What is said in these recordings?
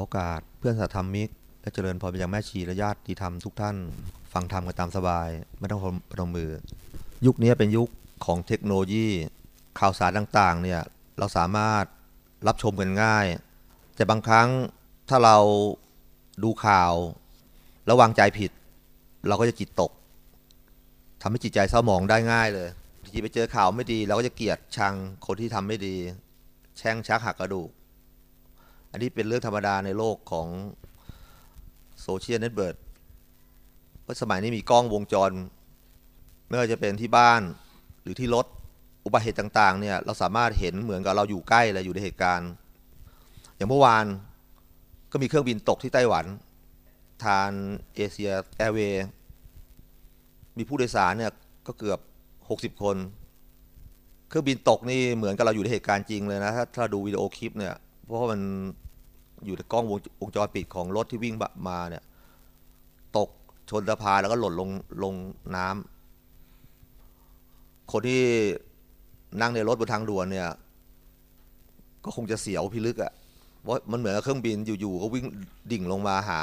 อกาสเพื่อนสัตธรรมิก และเจริญพรไปยังแม่ชีและญาติธรรมทุกท่าน ฟังธรรมกันตามสบาย ไม่ต้องประนมมือ ยุคนี้เป็นยุคของเทคโนโลยี ข่าวสารต่างๆเนี่ยเราสามารถรับชมกันง่าย แต่บางครั้งถ้าเราดูข่าวแล้ววางใจผิด เราก็จะจิตตกทำให้จิตใจเศร้าหมองได้ง่ายเลยทีไปเจอข่าวไม่ดี เราก็จะเกลียดชังคนที่ทำไม่ดี แช่งชักหักกระดูก อันนี้เป็นเรื่องธรรมดาในโลกของโซเชียลเน็ตเวิร์กเพราะสมัยนี้มีกล้องวงจร ไม่ว่าจะเป็นที่บ้านหรือที่รถอุบัติเหตุต่างๆเนี่ยเราสามารถเห็นเหมือนกับเราอยู่ใกล้เลยอยู่ในเหตุการณ์ อย่างเมื่อวานก็มีเครื่องบินตกที่ไต้หวัน TransAsia Airwaysมีผู้โดยสารเนี่ยก็เกือบ 60 คน เครื่องบินตกนี่เหมือนกับเราอยู่ในเหตุการณ์จริงเลยนะ ถ้าถ้าดูวิดีโอคลิปเนี่ย เพราะว่ามัน อยู่ในกล้องวงวงจรปิดของรถที่วิ่งมาเนี่ย ตกชนสะพานแล้วก็หล่นลงลงน้ำคนที่นั่งในรถบนทางด่วนเนี่ย ก็คงจะเสียวพิลึกอะ่ะเพราะมันเหมือนเครื่องบินอยู่ๆก็วิ่งดิ่งลงมาหา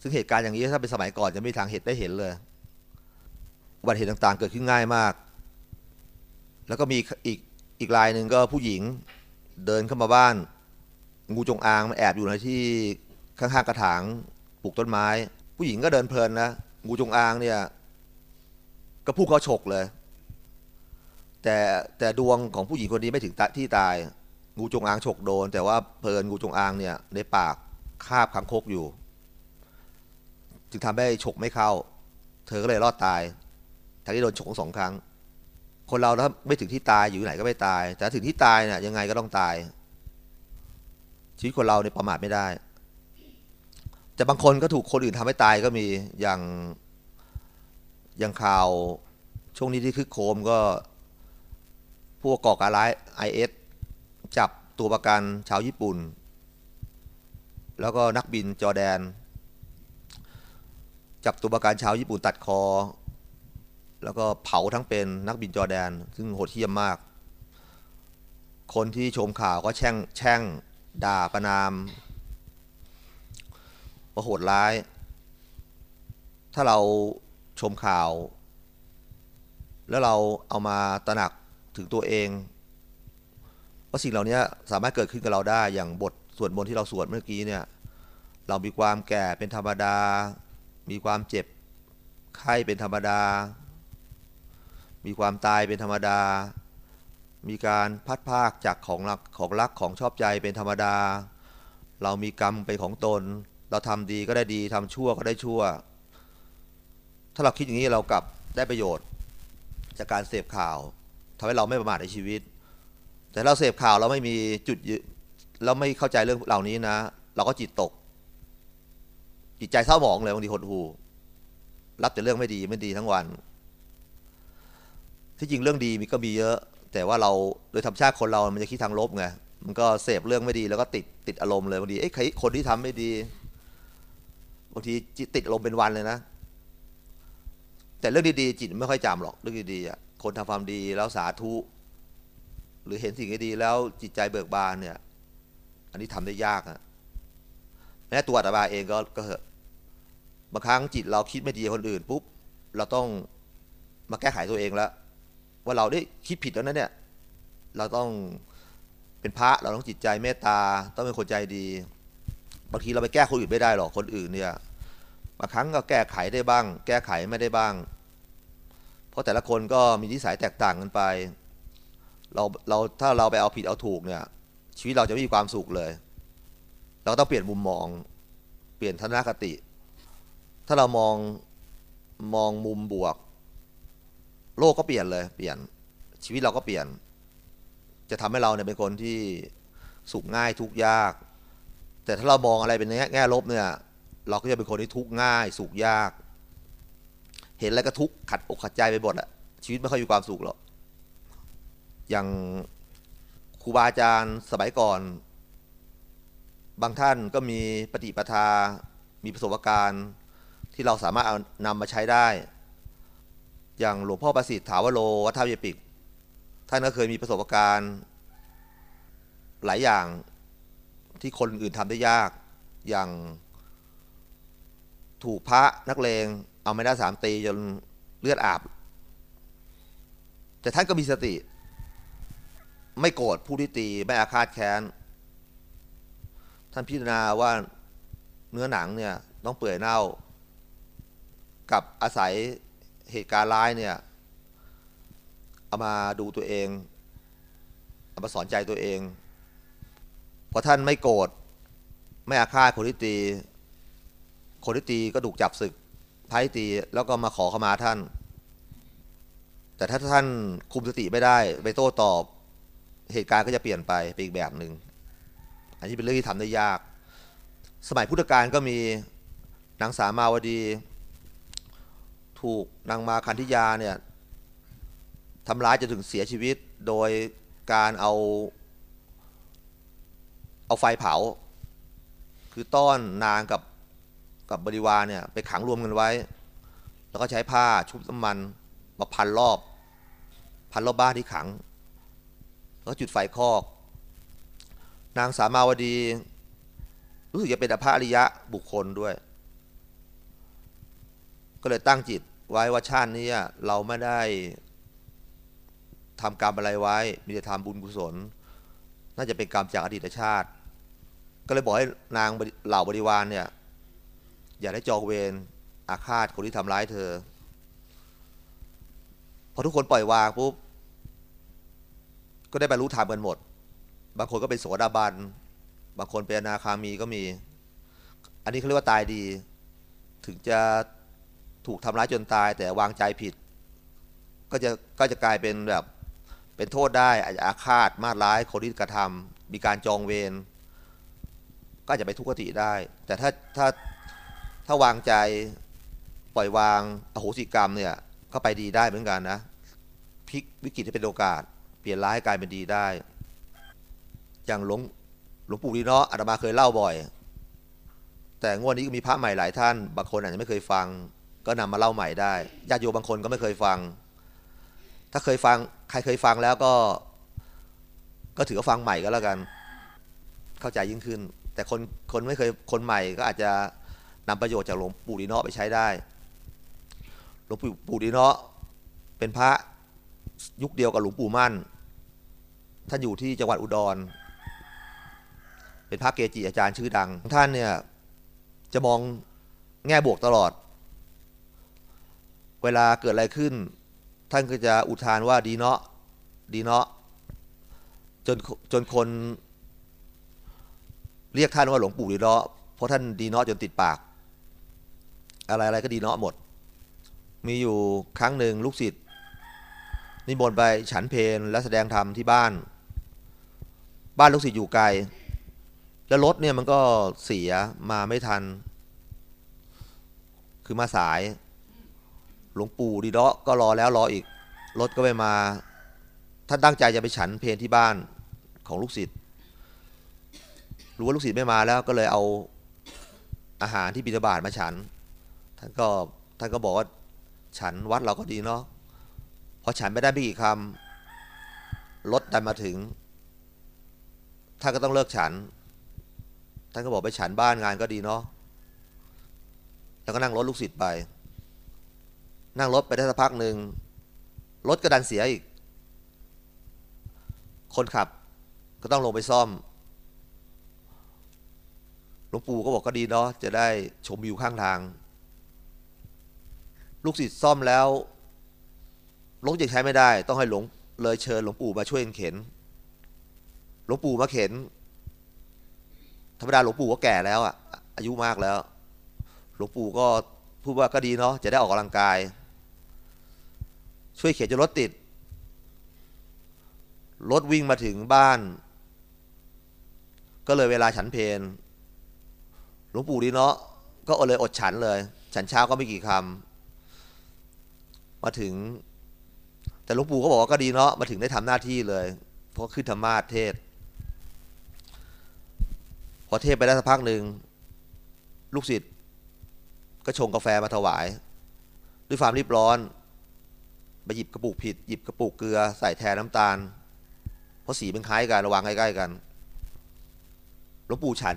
ซึ่งเหตุการณ์อย่างนี้ถ้าเป็นสมัยก่อนจะไม่มีทางเหตุได้เห็นเลยอุบัติเหตุต่างๆ เกิดขึ้นง่ายมาก แล้วก็มีอีกอีกรายหนึ่งก็ผู้หญิงเดินเข้ามาบ้าน งูจงอางมาแอบอยู่ในที่ข้างๆกระถางปลูกต้นไม้ ผู้หญิงก็เดินเพลินนะงูจงอางเนี่ยก็พุ่งเขาฉกเลย แต่แต่ดวงของผู้หญิงคนนี้ไม่ถึงที่ตาย งูจงอางฉกโดน แต่ว่าเพลินงูจงอางเนี่ยในปากคาบคังคกอยู่ จึงทำให้ฉกไม่เข้า เธอก็เลยรอดตายทั้งที่โดนฉกสองครั้ง คนเราถ้าไม่ถึงที่ตายอยู่ไหนก็ไม่ตาย แต่ถึงที่ตายเนี่ยยังไงก็ต้องตาย ชีวิตคนเราเนี่ยประมาทไม่ได้ แต่บางคนก็ถูกคนอื่นทำให้ตายก็มีอย่างอย่างข่าวช่วงนี้ที่คึกโคมก็พวกก่อการร้ายไอเอสจับตัวประกันชาวญี่ปุ่น แล้วก็นักบินจอแดน จับตัวประกันชาวญี่ปุ่นตัดคอ แล้วก็เผาทั้งเป็นนักบินจอแดน ซึ่งโหดเหี้ยมมาก คนที่ชมข่าวก็แช่งแช่ง ด่าประนามว่าโหดร้าย ถ้าเราชมข่าว แล้วเราเอามาตระหนักถึงตัวเองว่าสิ่งเหล่านี้สามารถเกิดขึ้นกับเราได้อย่างบทสวดมนต์ที่เราสวดเมื่อกี้เนี่ย เรามีความแก่เป็นธรรมดา มีความเจ็บไข้เป็นธรรมดา มีความตายเป็นธรรมดา มีการพัดภาคจากของรักของรักของชอบใจเป็นธรรมดา เรามีกรรมเป็นของตน เราทำดีก็ได้ดีทำชั่วก็ได้ชั่ว ถ้าเราคิดอย่างนี้เรากลับได้ประโยชน์ จากการเสพข่าวทำให้เราไม่ประมาทในชีวิต แต่เราเสพข่าวเราไม่มีจุดเราไม่เข้าใจเรื่องเหล่านี้นะ เราก็จิตตก จิตใจเศร้าหมองเลยบางทีหดหูรับแต่เรื่องไม่ดีไม่ดีทั้งวัน ที่จริงเรื่องดีมีก็มีเยอะ แต่ว่าเราโดยธรรมชาติคนเรา มันจะคิดทางลบไง มันก็เสพเรื่องไม่ดีแล้วก็ติดติดอารมณ์เลยบางทีไอ้คนที่ทำไม่ดี บางทีจิตติดอารมณ์เป็นวันเลยนะ แต่เรื่องดีๆจิตไม่ค่อยจำหรอก เรื่องดีๆอะ คนทำความดีแล้วสาธุ หรือเห็นสิ่งที่ดีแล้วจิตใจเบิกบานเนี่ย อันนี้ทำได้ยากอะแม้ตัวอาตมาเองก็ก็เหอะบางครั้งจิตเราคิดไม่ดีคนอื่นปุ๊บ เราต้องมาแก้ไขตัวเองแล้ว ว่าเราได้คิดผิดแล้วนะเนี่ย เราต้องเป็นพระเราต้องจิตใจเมตตา ต้องเป็นคนใจดี บางทีเราไปแก้คนอื่นไม่ได้หรอกคนอื่นเนี่ยบางครั้งก็แก้ไขได้บ้าง แก้ไขไม่ได้บ้าง เพราะแต่ละคนก็มีนิสัยแตกต่างกันไป เราเราถ้าเราไปเอาผิดเอาถูกเนี่ย ชีวิตเราจะไม่มีความสุขเลย เราต้องเปลี่ยนมุมมอง เปลี่ยนทัศนคติ ถ้าเรามองมองมุมบวก โลกก็เปลี่ยนเลย เปลี่ยนชีวิตเราก็เปลี่ยน จะทำให้เราเนี่ยเป็นคนที่สุขง่ายทุกยาก แต่ถ้าเรามองอะไรเป็นแง่ลบเนี่ย เราก็จะเป็นคนที่ทุกง่าย สุขยาก เห็นอะไรก็ทุกขัดอกขัดใจไปหมดอะชีวิตไม่ค่อยมีความสุขหรอกอย่างครูบาอาจารย์สมัยก่อน บางท่านก็มีปฏิปทา มีประสบการณ์ที่เราสามารถเอานำมาใช้ได้ อย่างหลวงพ่อประสิทธิ์ถาวโรวัฒนเยปิก ท่านก็เคยมีประสบการณ์หลายอย่างที่คนอื่นทำได้ยาก อย่างถูกพระนักเลงเอาไม่ได้สามตีจนเลือดอาบ แต่ท่านก็มีสติ ไม่โกรธผู้ที่ตีไม่อาฆาตแค้น ท่านพิจารณาว่าเนื้อหนังเนี่ยต้องเปื่อยเน่า กับอาศัย เหตุการณ์ร้ายเนี่ยเอามาดูตัวเองเอามาสอนใจตัวเองพอท่านไม่โกรธไม่อาฆาตคนที่ตีคนที่ตีก็ถูกจับศึกพายตีแล้วก็มาขอขมาท่าน แต่ถ้าท่านคุมสติไม่ได้ไปโต้ตอบเหตุการณ์ก็จะเปลี่ยนไปเป็นอีกแบบหนึ่งอันนี้เป็นเรื่องที่ทำได้ยาก สมัยพุทธกาลก็มีนางสามาวดี ถูกนางมาคันธิยาเนี่ยทำร้ายจนถึงเสียชีวิตโดยการเอา เอาไฟเผา คือต้อนนางกับกับบริวารเนี่ยไปขังรวมกันไว้ แล้วก็ใช้ผ้าชุบน้ำมันมาพันรอบ พันรอบบ้านที่ขัง แล้วจุดไฟคอก นางสามาวดี รู้สึกจะเป็นอภาริยะบุคคลด้วย ก็เลยตั้งจิต ไว้ว่าชาตินี้เราไม่ได้ทำกรรมอะไรไว้ มีแต่ทำบุญกุศล น่าจะเป็นกรรมจากอดีตชาติ ก็เลยบอกให้นางเหล่าบริวารเนี่ย อย่าได้จองเวรอาฆาตคนที่ทำร้ายเธอ พอทุกคนปล่อยวางปุ๊บ ก็ได้บรรลุธรรมกันหมด บางคนก็เป็นโสดาบัน บางคนเป็นอนาคามีก็มี อันนี้เขาเรียกว่าตายดี ถึงจะ ถูกทำร้ายจนตาย แต่วางใจผิด ก็จะก็จะกลายเป็นแบบเป็นโทษได้อาจจะอาฆาตมาร้ายคนที่กระทำมีการจองเวรก็อาจจะไปทุกขติได้ แต่ถ้าถ้าถ้าวางใจปล่อยวางอโหสิกรรมเนี่ยก็ไปดีได้เหมือนกันนะพลิกวิกฤตให้เป็นโอกาส เปลี่ยนร้ายกลายเป็นดีได้ อย่างหลวงหลวงปู่ดีเนาะอาตมาเคยเล่าบ่อย แต่งวดนี้ก็มีพระใหม่หลายท่าน บางคนอาจจะไม่เคยฟัง ก็นำมาเล่าใหม่ได้ญาติโยมบางคนก็ไม่เคยฟัง ถ้าเคยฟังใครเคยฟังแล้วก็ ก็ถือว่าฟังใหม่ก็แล้วกัน เข้าใจยิ่งขึ้น แต่คนคนไม่เคยคนใหม่ก็อาจจะนำประโยชน์จากหลวงปู่ดีเนาะไปใช้ได้หลวงปู่ดีเนาะเป็นพระยุคเดียวกับหลวงปู่มั่น ท่านอยู่ที่จังหวัดอุดร เป็นพระเกจิอาจารย์ชื่อดัง ท่านเนี่ยจะมองแง่บวกตลอด เวลาเกิดอะไรขึ้น ท่านก็จะอุทานว่าดีเนาะดีเนาะจนจนคนเรียกท่านว่าหลวงปู่ดีเนาะเพราะท่านดีเนาะจนติดปาก อะไรอะไรก็ดีเนาะหมด มีอยู่ครั้งหนึ่งลูกศิษย์นิมนต์ไปฉันเพลและแสดงธรรมที่บ้าน บ้านลูกศิษย์อยู่ไกล แล้วรถเนี่ยมันก็เสียมาไม่ทัน คือมาสาย หลวงปู่ดีเนาะก็รอแล้วรออีก รถก็ไม่มา ท่านตั้งใจจะไปฉันเพลที่บ้านของลูกศิษย์รู้ว่าลูกศิษย์ไม่มาแล้วก็เลยเอาอาหารที่บิณฑบาตมาฉัน ท่านก็ท่านก็บอกว่าฉันวัดเราก็ดีเนาะพอฉันไม่ได้ไม่กี่คำรถดันมาถึง ท่านก็ต้องเลิกฉัน ท่านก็บอกไปฉันบ้านงานก็ดีเนาะแล้วก็นั่งรถลูกศิษย์ไป นั่งรถไปได้สักพักหนึ่งรถก็ดันเสียอีก คนขับก็ต้องลงไปซ่อมหลวงปู่ก็บอกก็ดีเนาะจะได้ชมวิวข้างทาง ลูกศิษย์ซ่อมแล้วรถยังใช้ไม่ได้ ต้องให้หลวงเลยเชิญหลวงปู่มาช่วยเข็น หลวงปู่มาเข็น ธรรมดาหลวงปู่ก็แก่แล้วอะอายุมากแล้ว หลวงปู่ก็พูดว่าก็ดีเนาะจะได้ออกกำลังกาย ช่วยเข็นจนรถติด รถวิ่งมาถึงบ้าน ก็เลยเวลาฉันเพนหลวงปู่ดีเนาะก็เลยอดฉันเลย ฉันเช้าก็ไม่กี่คำมาถึง แต่หลวงปู่ก็บอกว่าก็ดีเนาะมาถึงได้ทำหน้าที่เลย เพราะขึ้นธรรมาเทศ พอเทศไปได้สักพักหนึ่งลูกศิษย์ก็ชงกาแฟมาถวาย ด้วยความรีบร้อน ไปหยิบกระปุกผิดหยิบกระปุกเกลือใส่แทนน้ำตาล เพราะสีมันคล้ายกันระวางใกล้ๆกันหลวงปู่ฉัน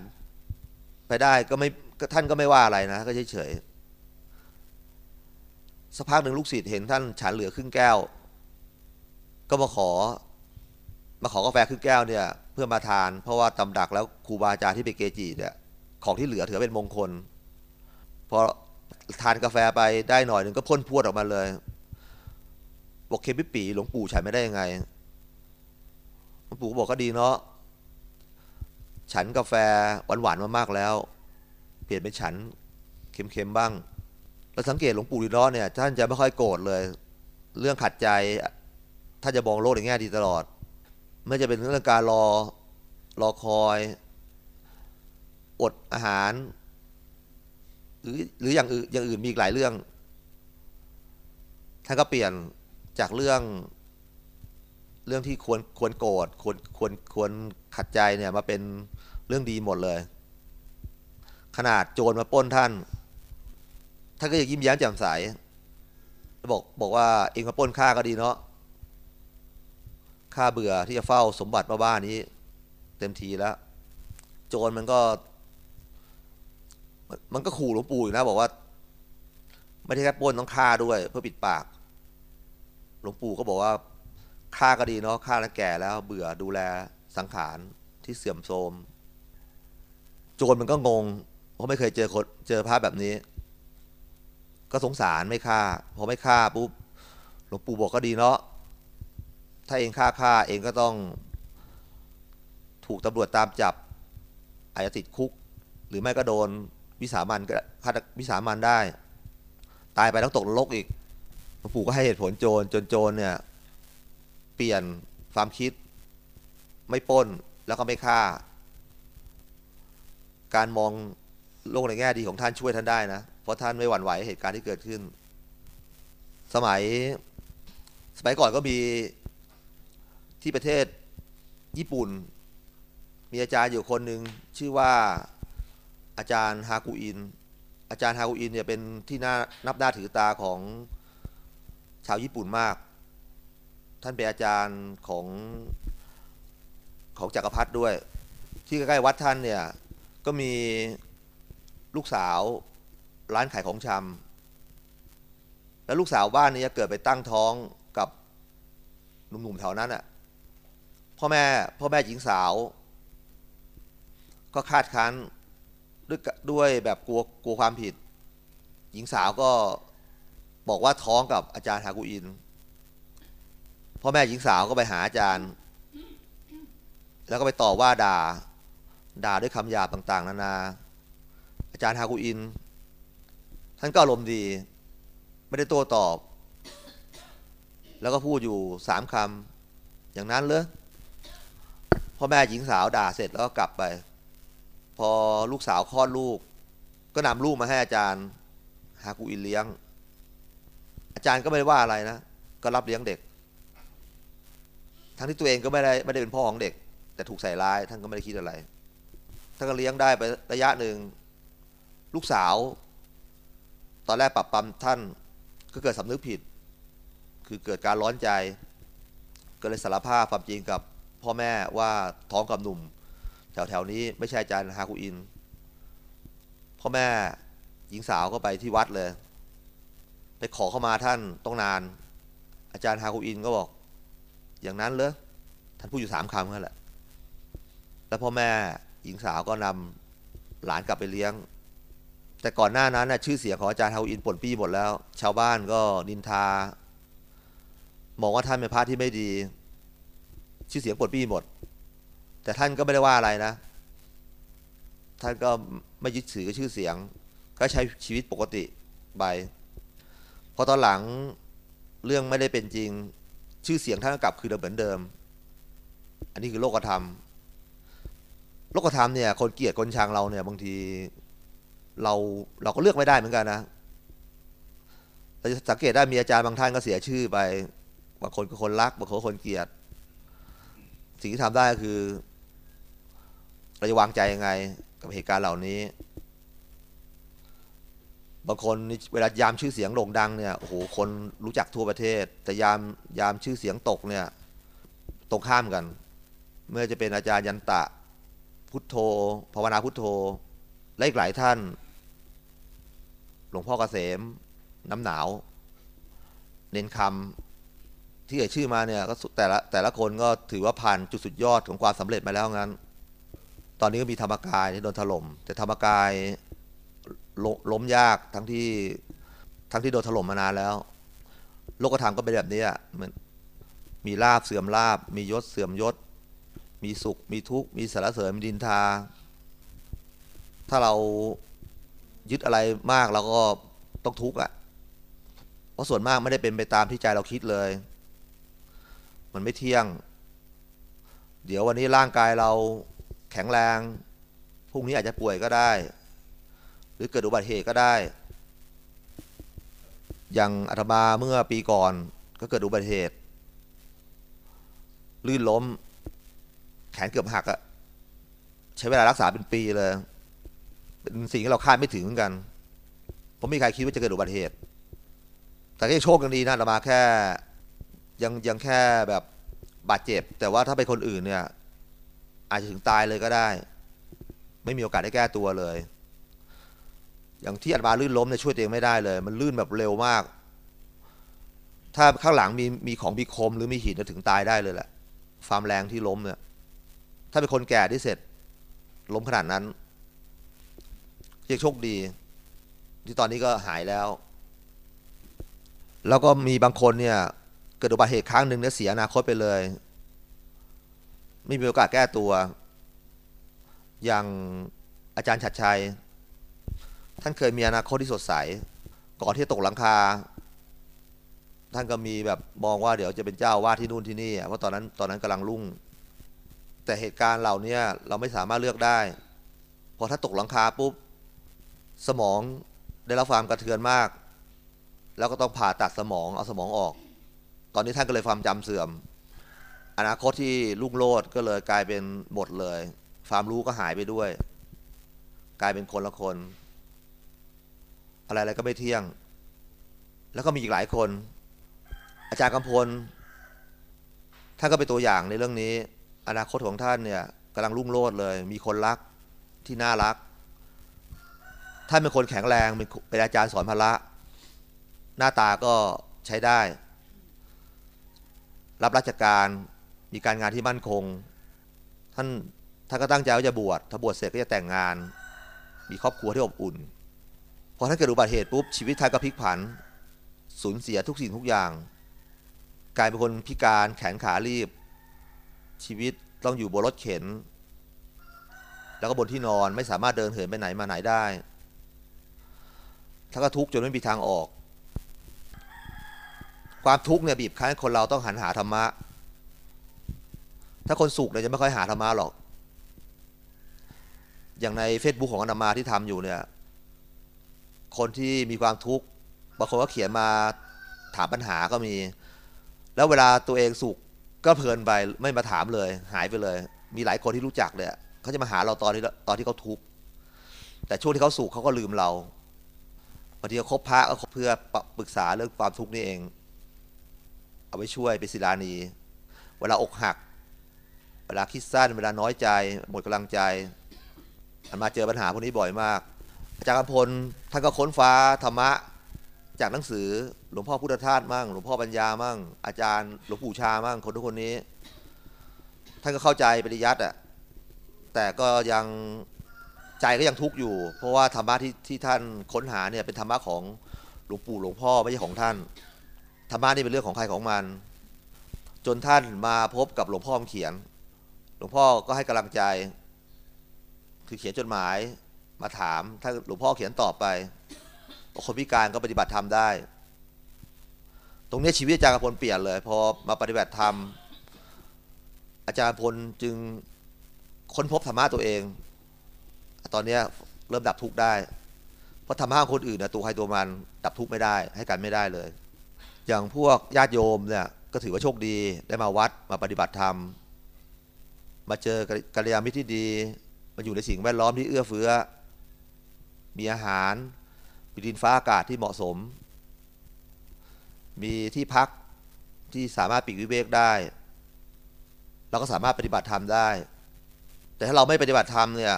ไปได้ก็ไม่ท่านก็ไม่ว่าอะไรนะ ก็เฉยๆสักพักหนึ่งลูกศิษย์เห็นท่านฉันเหลือครึ่งแก้ว ก็มาขอ มาขอกาแฟครึ่งแก้วเนี่ย เพื่อมาทาน เพราะว่าตำดักแล้วครูบาอาจารย์ที่ไปเกจิเนี่ยของที่เหลือถือเป็นมงคลพอทานกาแฟไปได้หน่อยหนึ่งก็พ่นพรวดออกมาเลย บอกเคมพิปีหลวงปู่ฉันไม่ได้ยังไงหลวงปู่ก็บอกก็ดีเนาะฉันกาแฟหวานๆมามากแล้ว เปลี่ยนเป็นฉันเค็มๆบ้างเราสังเกตหลวงปู่ดีเนาะเนี่ยท่านจะไม่ค่อยโกรธเลย เรื่องขัดใจท่านจะมองโลกในแง่ดีตลอดไม่จะเป็นเรื่องการรอรอคอย อดอาหาร หรือหรืออย่างอื่นอย่างอื่นมีอีกหลายเรื่องท่านก็เปลี่ยน จากเรื่อง เรื่องที่ควรควรโกรธควรควรควรขัดใจเนี่ยมาเป็นเรื่องดีหมดเลย ขนาดโจรมาปล้นท่านท่านก็ยังยิ้มแย้มแจ่มใสบอกบอกว่าเองมาปล้นข้าก็ดีเนาะข้าเบื่อที่จะเฝ้าสมบัติบ้านนี้ เต็มทีแล้ว โจรมันก็ มันก็ขู่หลวงปู่อยู่นะ บอกว่า ไม่ได้แค่ปล้นต้องฆ่าด้วย เพื่อปิดปาก หลวงปู่ก็บอกว่าฆ่าก็ดีเนาะฆ่าแล้วแก่แล้วเบื่อดูแลสังขารที่เสื่อมโทรมโจรมันก็งงเพราะไม่เคยเจอคนเจอภาพแบบนี้ ก็สงสารไม่ฆ่าพอไม่ฆ่าปุ๊บหลวงปู่บอกก็ดีเนาะถ้าเองฆ่าฆ่าเองก็ต้อง ถูกตำรวจตามจับอาจจะติดคุก หรือไม่ก็โดนวิสามันก็ฆาตวิสามันได้ ตายไปต้องตกนรกอีก หลวงปู่ก็ให้เหตุผลโจรจนโจรเนี่ยเปลี่ยนความคิด ไม่ป้นแล้วก็ไม่ฆ่า การมองโลกในแง่ดีของท่านช่วยท่านได้นะเพราะท่านไม่หวั่นไหวเหตุการณ์ที่เกิดขึ้น สมัยสมัยก่อนก็มีที่ประเทศญี่ปุ่น มีอาจารย์อยู่คนหนึ่งชื่อว่าอาจารย์ฮากุอิน อาจารย์ฮากุอินเนี่ยเป็นที่น่านับหน้าถือตาของ ชาวญี่ปุ่นมาก ท่านเป็นอาจารย์ของของจักรพรรดิด้วย ที่ใกล้ๆวัดท่านเนี่ยก็มีลูกสาวร้านขายของชำแล้วลูกสาวบ้านนี้เกิดไปตั้งท้องกับหนุ่มๆแถวนั้นอะพ่อแม่พ่อแม่หญิงสาว ก็คาดคั้นด้วยด้วยแบบกลัวกลัวความผิด หญิงสาวก็ บอกว่าท้องกับอาจารย์ฮากุอินพ่อแม่หญิงสาวก็ไปหาอาจารย์ แล้วก็ไปต่อว่าด่า ด่าด้วยคำหยาบต่างๆ นานา อาจารย์ฮากุอิน ท่านก็อารมณ์ดี ไม่ได้โต้ตอบ แล้วก็พูดอยู่สามคำอย่างนั้นเลยพ่อแม่หญิงสาวด่าเสร็จแล้วก็กลับไป พอลูกสาวคลอดลูก ก็นำลูกมาให้อาจารย์ฮากุอินเลี้ยง อาจารย์ก็ไม่ได้ว่าอะไรนะ ก็รับเลี้ยงเด็ก ทั้งที่ตัวเองก็ไม่ได้ไม่ได้เป็นพ่อของเด็ก แต่ถูกใส่ร้ายท่านก็ไม่ได้คิดอะไรท่านก็เลี้ยงได้ไประยะหนึ่งลูกสาว ตอนแรกปรับปรำท่านก็เกิดสำนึกผิด คือเกิดการร้อนใจ ก็เลยสารภาพความจริงกับพ่อแม่ว่าท้องกับหนุ่ม แถวๆนี้ไม่ใช่อาจารย์ฮากุอิน พ่อแม่หญิงสาวก็ไปที่วัดเลย ไปขอเข้ามาท่านต้องนาน อาจารย์ฮากุอินก็บอก อย่างนั้นเลยท่านพูดอยู่สามคำนั่นแหละ แล้วพ่อแม่หญิงสาวก็นำหลานกลับไปเลี้ยง แต่ก่อนหน้านั้นนะชื่อเสียงของอาจารย์ฮากุอินป่นปี้หมดแล้ว ชาวบ้านก็นินทามองว่าท่านเป็นพระที่ไม่ดี ชื่อเสียงปลดปี้หมด แต่ท่านก็ไม่ได้ว่าอะไรนะ ท่านก็ไม่ยึดถือชื่อเสียง ก็ใช้ชีวิตปกติไป อตอนหลังเรื่องไม่ได้เป็นจริง ชื่อเสียงท่านก็กลับคือเดิมเหมือนเดิม อันนี้คือโลกธรรม โลกธรรมเนี่ย คนเกลียดคนชังเราเนี่ยบางที เราเราก็เลือกไม่ได้เหมือนกันนะเราจะสังเกตได้มีอาจารย์บางท่านก็เสียชื่อไปบางคนก็คนรักบางคนก็คนเกลียด สิ่งที่ทำได้ก็คือ เราจะวางใจยังไงกับเหตุการณ์เหล่านี้ บางคนเวลายามชื่อเสียงโด่งดังเนี่ยโอ้โหคนรู้จักทั่วประเทศ แต่ยามยามชื่อเสียงตกเนี่ยตรงข้ามกัน เมื่อจะเป็นอาจารย์ยันตะพุทโธภาวนาพุทโธและอีกหลายท่าน หลวงพ่อเกษม น้ำหนาว เน้นคำที่เอ่ยชื่อมาเนี่ยก็แต่ละแต่ละคนก็ถือว่าผ่านจุดสุดยอดของความสำเร็จมาแล้วงั้น ตอนนี้ก็มีธรรมกายที่โดนถล่มแต่ธรรมกาย ลล้มยากทั้งที่ทั้งที่โดนถล่มมานานแล้ว โลกธรรมก็เป็นแบบนี้อะมันมีลาบเสื่อมลาบ มียศเสื่อมยศ มีสุข มีทุกข์ มีสารเสริญมีดินทา ถ้าเรายึดอะไรมากเราก็ต้องทุกข์อะ เพราะส่วนมากไม่ได้เป็นไปตามที่ใจเราคิดเลย มันไม่เที่ยง เดี๋ยววันนี้ร่างกายเราแข็งแรง พรุ่งนี้อาจจะป่วยก็ได้ รือเกิดอุบัติเหตุก็ได้ อย่างอาตมาเมื่อปีก่อนก็เกิดอุบัติเหตุ ลื่นล้ม แขนเกือบหักอะใช้เวลารักษาเป็นปีเลย เป็นสิ่งที่เราคาดไม่ถึงเหมือนกัน ผมไม่มีใครคิดว่าจะเกิดอุบัติเหตุ แต่ก็โชคยังดีนะอาตมาแค่ยังยังแค่แบบบาดเจ็บ แต่ว่าถ้าเป็นคนอื่นเนี่ย อาจจะถึงตายเลยก็ได้ ไม่มีโอกาสได้แก้ตัวเลย อย่างที่อาตมาลื่นล้มเนี่ยช่วยตัวเองไม่ได้เลย มันลื่นแบบเร็วมาก ถ้าข้างหลังมีมีของมีคมหรือมีหินจะถึงตายได้เลยแหละความแรงที่ล้มเนี่ย ถ้าเป็นคนแก่ที่เสร็จ ล้มขนาดนั้นยังโชคดี ที่ตอนนี้ก็หายแล้ว แล้วก็มีบางคนเนี่ยเกิดอุบัติเหตุครั้งหนึ่งเนี่ยเสียอนาคตไปเลย ไม่มีโอกาสแก้ตัว อย่างอาจารย์ชัดชัย ท่านเคยมีอนาคตที่สดใส ก่อนที่จะตกหลังคา ท่านก็มีแบบมองว่าเดี๋ยวจะเป็นเจ้าวาดที่นู่นที่นี่เพราะตอนนั้นตอนนั้นกำลังรุ่ง แต่เหตุการณ์เหล่านี้เราไม่สามารถเลือกได้ พอถ้าตกหลังคาปุ๊บสมองได้รับความกระเทือนมาก แล้วก็ต้องผ่าตัดสมองเอาสมองออก ตอนนี้ท่านก็เลยความจำเสื่อม อนาคตที่ลุ่งโลดก็เลยกลายเป็นหมดเลย ความรู้ก็หายไปด้วย กลายเป็นคนละคน อะไรอะไรก็ไม่เที่ยง แล้วก็มีอีกหลายคน อาจารย์กำพลท่านก็เป็นตัวอย่างในเรื่องนี้ อนาคตของท่านเนี่ยกำลังรุ่งโรจน์เลย มีคนรักที่น่ารัก ท่านเป็นคนแข็งแรงเป็นเป็นอาจารย์สอนพละ หน้าตาก็ใช้ได้ รับราชการมีการงานที่มั่นคง ท่านท่านก็ตั้งใจว่าจะบวชถ้าบวชเสร็จก็จะแต่งงาน มีครอบครัวที่อบอุ่น พอท่านเกิดอุบัติเหตุปุ๊บชีวิตท่านก็พลิกผัน สูญเสียทุกสิ่งทุกอย่าง กลายเป็นคนพิการแขนขารีบ ชีวิตต้องอยู่บนรถเข็น แล้วก็บนที่นอนไม่สามารถเดินเหินไปไหนมาไหนได้ท่านก็ทุกข์จนไม่มีทางออก ความทุกข์เนี่ยบีบคั้นคนเราต้องหันหาธรรมะ ถ้าคนสุขเนี่ยจะไม่ค่อยหาธรรมะหรอก อย่างใน Facebook ของอนามาที่ทำอยู่เนี่ย คนที่มีความทุกข์บางคนก็เขียนมาถามปัญหาก็มี แล้วเวลาตัวเองสุขก็เพลินไปไม่มาถามเลย หายไปเลย มีหลายคนที่รู้จักเลยเขาจะมาหาเราตอนที่ตอนที่เขาทุกข์แต่ช่วงที่เขาสุขเขาก็ลืมเราบางทีเขาคบพระก็เพื่อปรึกษาเรื่องความทุกข์นี่เอง เอาไว้ช่วยเป็นศิลานี เวลาอกหัก เวลาคิดสั้นเวลาน้อยใจ หมดกำลังใจ อันมาเจอปัญหาพวกนี้บ่อยมาก อาจารย์พลท่านก็ค้นฟ้าธรรมะ จากหนังสือหลวงพ่อพุทธทาสมั่งหลวงพ่อปัญญามั่งอาจารย์หลวงปู่ชามั่งคนทุกคนนี้ ท่านก็เข้าใจปริยัติอะแต่ก็ยังใจก็ยังทุกข์อยู่ เพราะว่าธรรมะที่ที่ท่านค้นหาเนี่ยเป็นธรรมะของหลวงปู่หลวงพ่อไม่ใช่ของท่านธรรมะนี่เป็นเรื่องของใครของมัน จนท่านมาพบกับหลวงพ่อเขียน หลวงพ่อก็ให้กำลังใจ คือเขียนจดหมาย มาถาม ถ้าหลวงพ่อเขียนตอบไปคนพิการก็ปฏิบัติธรรมได้ ตรงนี้ชีวิตอาจารย์พลเปลี่ยนเลย พอมาปฏิบัติธรรม อาจารย์พลจึงค้นพบธรรมะตัวเอง ตอนนี้เริ่มดับทุกข์ได้ เพราะธรรมะคนอื่นนะตัวใครตัวมันดับทุกข์ไม่ได้ ให้กันไม่ได้เลย อย่างพวกญาติโยมเนี่ยก็ถือว่าโชคดีได้มาวัดมาปฏิบัติธรรม มาเจอกัลยาณมิตรที่ดี มาอยู่ในสิ่งแวดล้อมที่เอื้อเฟื้อ มีอาหารมีดินฟ้าอากาศที่เหมาะสม มีที่พักที่สามารถปีกวิเวกได้เราก็สามารถปฏิบัติธรรมได้ แต่ถ้าเราไม่ปฏิบัติธรรมเนี่ย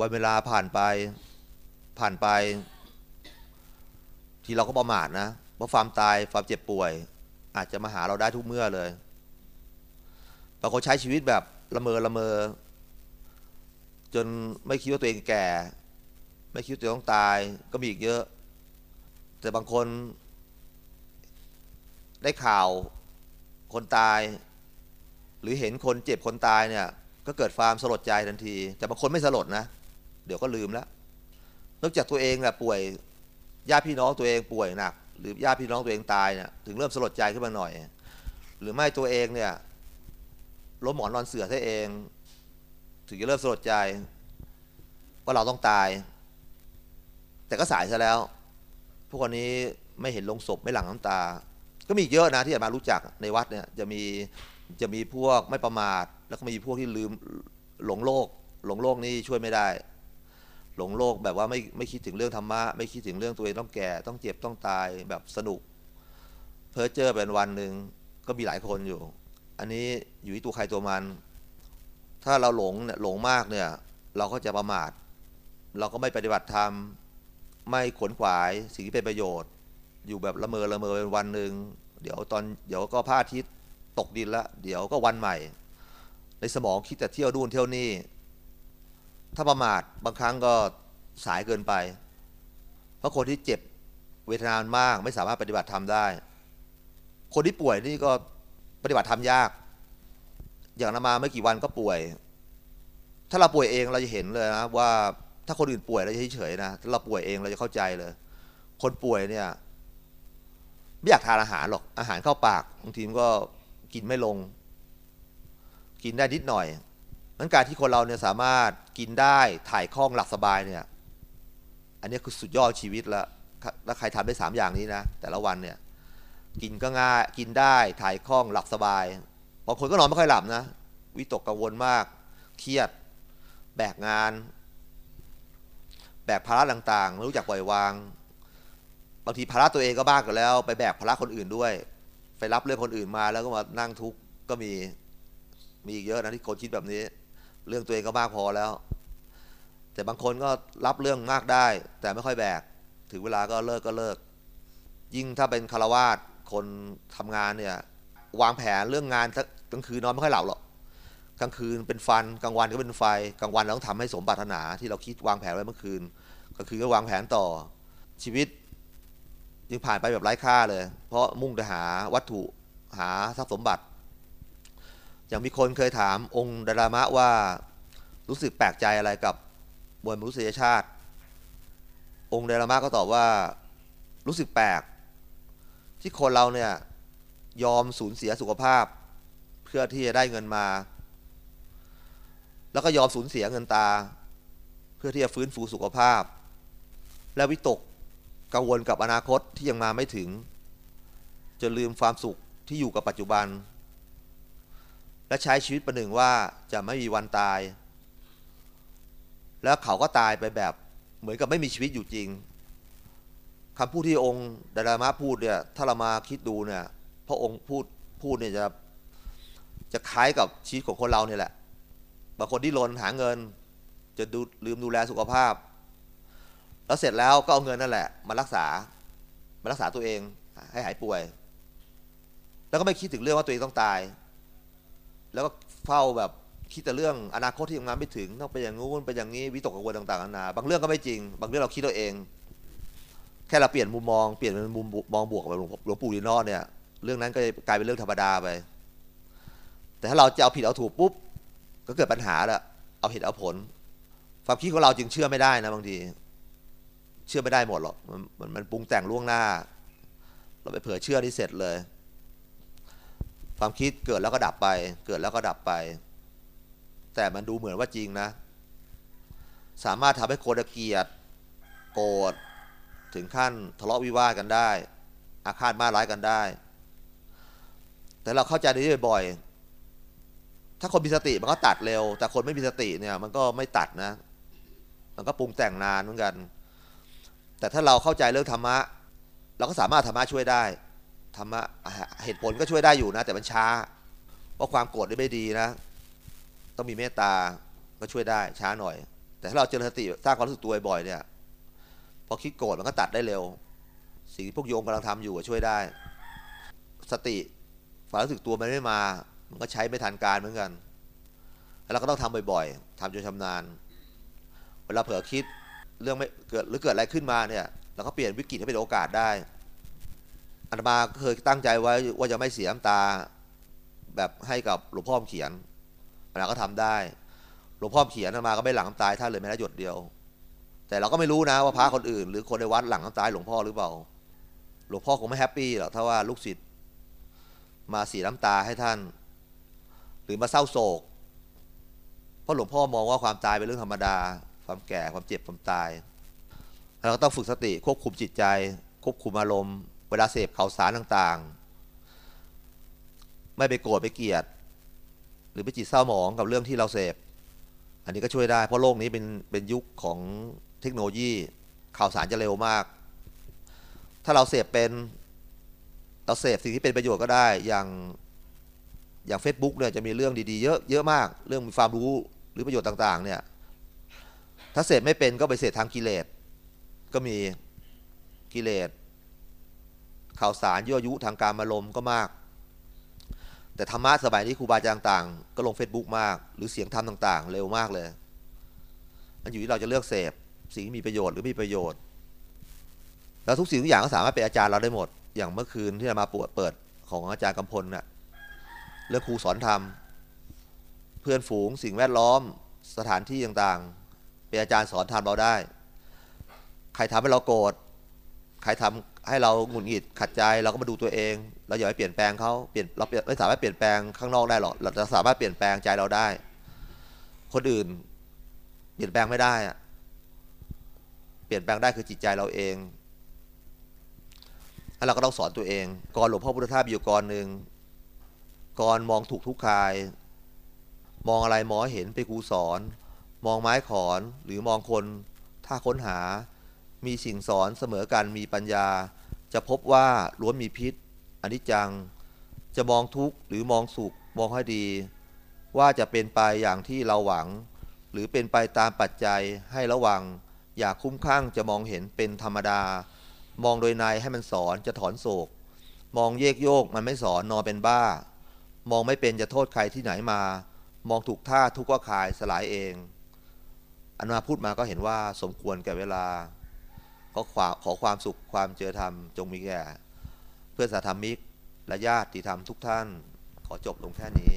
วันเวลาผ่านไปผ่านไป ทีเราก็ประมาทนะเพราะความตายความเจ็บป่วย อาจจะมาหาเราได้ทุกเมื่อเลยบางคนใช้ชีวิตแบบละเมอละเมอ จนไม่คิดว่าตัวเองแก่ ไม่คิดว่าตัวเองต้องตายก็มีอีกเยอะ แต่บางคน ได้ข่าวคนตาย หรือเห็นคนเจ็บคนตายเนี่ย ก็เกิดความสลดใจทันที แต่บางคนไม่สลดนะ เดี๋ยวก็ลืมแล้วนอกจากตัวเองแหละป่วยญาติพี่น้องตัวเองป่วยหนัก หรือญาติพี่น้องตัวเองตายเนี่ยถึงเริ่มสลดใจขึ้นมาหน่อย หรือไม่ตัวเองเนี่ยล้มหมอนนอนเสือซะเอง ถึงจะเริ่มสลดใจว่าเราต้องตาย แต่ก็สายซะแล้ว พวกคนนี้ไม่เห็นลงศพไม่หลั่งน้ำตา ก็มีอีกเยอะนะที่อาจมารู้จักในวัดเนี่ยจะมีจะมีพวกไม่ประมาท แล้วก็มีพวกที่ลืมหลงโลก หลงโลกนี่ช่วยไม่ได้ หลงโลกแบบว่าไม่ไม่คิดถึงเรื่องธรรมะไม่คิดถึงเรื่องตัวเองต้องแก่ ต้องเจ็บต้องตายแบบสนุก เพ้อเจอเป็นวันหนึ่งก็มีหลายคนอยู่ อันนี้อยู่ที่ตัวใครตัวมัน ถ้าเราหลงเนี่ยหลงมากเนี่ย เราก็จะประมาท เราก็ไม่ปฏิบัติธรรม ไม่ขวนขวายสิ่งที่เป็นประโยชน์ อยู่แบบละเมอละเมอเป็นวันหนึ่งเดี๋ยวตอนเดี๋ยวก็พระอาทิตย์ตกดินละเดี๋ยวก็วันใหม่ ในสมองคิดแต่เที่ยวนู่นเที่ยวนี่ถ้าประมาทบางครั้งก็สายเกินไป เพราะคนที่เจ็บเวทนานมาก ไม่สามารถปฏิบัติธรรมได้ คนที่ป่วยนี่ก็ปฏิบัติธรรมยาก อย่างนามาไม่กี่วันก็ป่วย ถ้าเราป่วยเองเราจะเห็นเลยนะว่า ถ้าคนอื่นป่วยเราจะเฉยๆนะถ้าเราป่วยเองเราจะเข้าใจเลย คนป่วยเนี่ย ไม่อยากทานอาหารหรอกอาหารเข้าปากบางทีมันก็กินไม่ลง กินได้นิดหน่อยนั้นการที่คนเราเนี่ยสามารถกินได้ถ่ายคล่องหลับสบายเนี่ย อันนี้คือสุดยอดชีวิตละแล้วใครทำได้สามอย่างนี้นะแต่ละวันเนี่ย กินก็ง่ายกินได้ถ่ายคล่องหลับสบายบางคนก็นอนไม่ค่อยหลับนะวิตกกังวลมาก เครียด แบกงาน บกภาระต่างๆไม่รู้จักปล่อยวาง บางทีภาระตัวเองก็บ้ากันแล้ว ไปแบกภาระคนอื่นด้วย ไปรับเรื่องคนอื่นมาแล้วก็มานั่งทุกข์ก็มีมีอีกเยอะนะที่คนคิดแบบนี้ เรื่องตัวเองก็มากพอแล้ว แต่บางคนก็รับเรื่องมากได้ แต่ไม่ค่อยแบก ถึงเวลาก็เลิกก็เลิก ยิ่งถ้าเป็นคารวาสคนทำงานเนี่ย วางแผนเรื่องงานกลางคืนนอนไม่ค่อยหลับหรอกกลางคืนเป็นฟันกลางวันก็เป็นไฟกลางวันเราต้องทำให้สมปรารถนาที่เราคิดวางแผนไว้เมื่อคืน กลางคืนก็วางแผนต่อชีวิตยังผ่านไปแบบไร้ค่าเลย เพราะมุ่งแต่หาวัตถุหาทรัพย์สมบัติ อย่างมีคนเคยถามองค์ดารามะว่ารู้สึกแปลกใจอะไรกับมวลมนุษยชาติ องค์ดารามะก็ตอบว่ารู้สึกแปลก ที่คนเราเนี่ยยอมสูญเสียสุขภาพ เพื่อที่จะได้เงินมา แล้วก็ยอมสูญเสียเงินตา เพื่อที่จะฟื้นฟูสุขภาพ และวิตกกังวลกับอนาคตที่ยังมาไม่ถึง จะลืมความสุขที่อยู่กับปัจจุบัน และใช้ชีวิตประหนึ่งว่าจะไม่มีวันตาย แล้วเขาก็ตายไปแบบเหมือนกับไม่มีชีวิตอยู่จริงคำพูดที่องค์ดารามะพูดเนี่ยถ้าเรามาคิดดูเนี่ยพระองค์พูดพูดเนี่ยจะจะคล้ายกับชีวิตของคนเราเนี่ยแหละบางคนที่ลนหาเงิน จะดูลืมดูแลสุขภาพ แล้วเสร็จแล้วก็เอาเงินนั่นแหละ มารักษา มารักษาตัวเองให้หายป่วย แล้วก็ไม่คิดถึงเรื่องว่าตัวเองต้องตาย แล้วก็เฝ้าแบบคิดแต่เรื่องอนาคตที่ทำงานไม่ถึงต้องไปอย่างงู้นไปอย่างนี้วิตกกังวลต่างๆนานาบางเรื่องก็ไม่จริง บางเรื่องเราคิดตัวเอง แค่เราเปลี่ยนมุมมองเปลี่ยนเป็นมุมมองบวกแบบหลวงปู่ดีนอเนี่ย เรื่องนั้นก็กลายเป็นเรื่องธรรมดาไป แต่ถ้าเราจะเอาผิดเอาถูกปุ๊บก็เกิดปัญหาละเอาเหตุเอาผล ความคิดของเราจึงเชื่อไม่ได้นะบางที เชื่อไม่ได้หมดหรอกมันมันมันปรุงแต่งล่วงหน้า เราไปเผลอเชื่อที่เสร็จเลย ความคิดเกิดแล้วก็ดับไป เกิดแล้วก็ดับไป แต่มันดูเหมือนว่าจริงนะ สามารถทำให้โกรธเกลียดโกรธถึงขั้นทะเลาะวิวาทกันได้ อาฆาตมาร้ายกันได้ แต่เราเข้าใจได้บ่อยถ้าคนมีสติมันก็ตัดเร็ว แต่คนไม่มีสติเนี่ย มันก็ไม่ตัดนะ มันก็ปรุงแต่งนานเหมือนกัน แต่ถ้าเราเข้าใจเรื่องธรรมะ เราก็สามารถธรรมะช่วยได้ธรรมะเหตุผลก็ช่วยได้อยู่นะ แต่มันช้าเพราะความโกรธไม่ดีนะ ต้องมีเมตตาก็ช่วยได้ช้าหน่อย แต่ถ้าเราเจริญสติสร้างความรู้สึกตัวบ่อยเนี่ยพอคิดโกรธมันก็ตัดได้เร็ว สิ่งที่พวกโยมกำลังทำอยู่อะช่วยได้ สติความรู้สึกตัวมันไม่มา มันก็ใช้ไม่ทันการเหมือนกัน แล้วเราก็ต้องทำบ่อยๆทำจนชำนาญ เวลาเผลอคิด เรื่องไม่เกิดหรือเกิดอะไรขึ้นมาเนี่ยเราก็เปลี่ยนวิกฤตให้เป็นโอกาสได้อาตมาก็เคยตั้งใจไว้ว่าจะไม่เสียน้ำตาแบบให้กับหลวงพ่อเขียนอาตมาก็ทำได้หลวงพ่อเขียนอาตมาก็ไม่หลังน้ำตาท่านเลยแม้แต่หยดเดียว แต่เราก็ไม่รู้นะว่าพระคนอื่น หรือคนในวัดหลังน้ำตาให้หลวงพ่อหรือเปล่า หลวงพ่อคงไม่แฮปปี้หรอกถ้าว่าลูกศิษย์มาเสียน้ำตาให้ท่าน หรือมาเศร้าโศก เพราะหลวงพ่อมองว่าความตายเป็นเรื่องธรรมดา ความแก่ความเจ็บความตาย เราก็ต้องฝึกสติควบคุมจิตใจ ควบคุมอารมณ์ เวลาเสพข่าวสารต่างๆ ไม่ไปโกรธไปเกลียด หรือไปจิตเศร้าหมองกับเรื่องที่เราเสพ อันนี้ก็ช่วยได้ เพราะโลกนี้เป็นเป็นยุคของเทคโนโลยีข่าวสารจะเร็วมาก ถ้าเราเสพเป็นเราเสพสิ่งที่เป็นประโยชน์ก็ได้อย่างอย่าง Facebook เนี่ยจะมีเรื่องดีๆเยอะเยอะมาก เรื่องมีความรู้หรือประโยชน์ต่างๆเนี่ย ถ้าเสพไม่เป็นก็ไปเสพทางกิเลส ก็มีกิเลสข่าวสารยั่วยุทางการอารมก็มาก แต่ธรรมะสมัยนี้ครูบาอาจารย์ต่างๆก็ลง Facebook มาก หรือเสียงธรรมต่างๆ เร็วมากเลยมันอยู่ที่เราจะเลือกเสพสิ่งที่มีประโยชน์หรือไม่มีประโยชน์ แล้วทุกสิ่งทุกอย่างก็สามารถเป็นอาจารย์เราได้หมด อย่างเมื่อคืนที่เรามาปวดเปิดของอาจารย์กำพลน่ะเรื่องครูสอนธรรม เพื่อนฝูงสิ่งแวดล้อมสถานที่ต่างๆ เป็นอาจารย์สอนธรรมเราได้ ใครทำให้เราโกรธใครทำให้เราหงุดหงิดขัดใจเราก็มาดูตัวเอง เราอย่าไปเปลี่ยนแปลงเขาเปลี่ยนเราไม่สามารถเปลี่ยนแปลงข้างนอกได้หรอกเราจะสามารถเปลี่ยนแปลงใจเราได้ คนอื่น เปลี่ยนแปลงไม่ได้อะเปลี่ยนแปลงได้คือจิตใจเราเองแล้วเราก็ต้องสอนตัวเองก่อนหลวงพ่อพุทธทาสอยู่ก่อนหนึ่งก่อนมองถูกทุกคาย มองอะไรมองเห็นเป็นครูสอน มองไม้ขอนหรือมองคน ถ้าค้นหา มีสิ่งสอนเสมอกันมีปัญญา จะพบว่าล้วนมีพิษอนิจจัง จะมองทุกข์หรือมองสุขมองให้ดี ว่าจะเป็นไปอย่างที่เราหวัง หรือเป็นไปตามปัจจัยให้ระวัง อย่าคุ้มข้างจะมองเห็นเป็นธรรมดา มองโดยในให้มันสอนจะถอนโศก มองเยกโยกมันไม่สอนนอนเป็นบ้า มองไม่เป็นจะโทษใครที่ไหนมา มองถูกท่าทุกข์ก็คายสลายเอง อันมาพูดมาก็เห็นว่าสมควรแก่เวลาขอความขอความสุขความเจอธรรมจงมีแก่ เพื่อนสาธรรมิก และญาติธรรมทุกท่าน ขอจบลงแค่นี้